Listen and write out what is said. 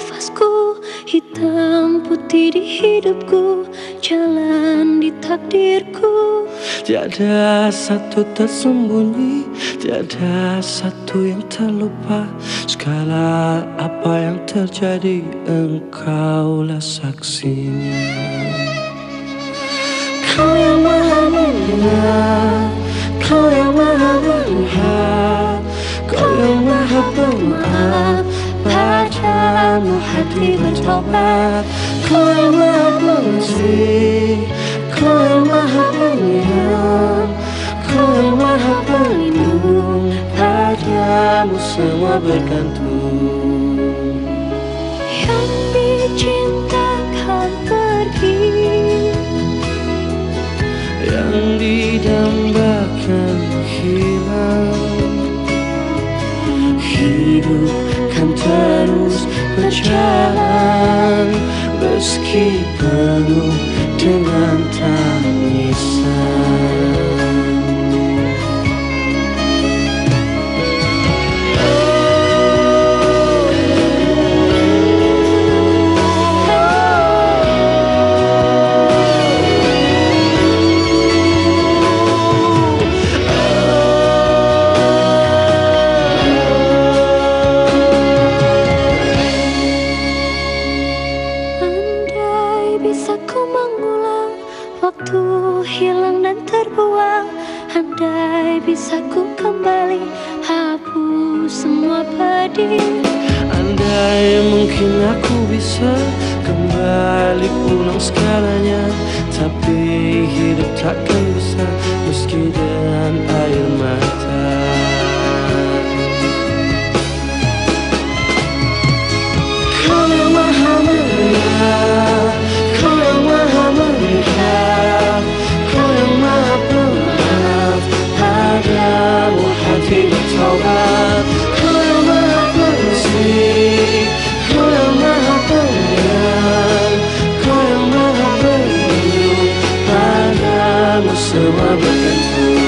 nafasku Hitam putih di hidupku Jalan di takdirku. Tiada satu tersembunyi Tiada satu yang terlupa. Segala apa yang terjadi Engkaulah saksinya Kau yang maha mendengar Kau yang Padamu hati bertobat. Kau yang maha pengasih Kau yang maha penyayang Kau yang maha pelindung. Padamu semua bergantung. Yang dicintakan pergi Yang didambakan hilang. Hidup berjalan Meski penuh Andai bisa ku mengulang Waktu hilang dan terbuang. Andai bisa ku kembali Hapus semua pedih. Andai mungkin aku bisa kembali pulang segalanya Tapi hidup takkan so I'm looking for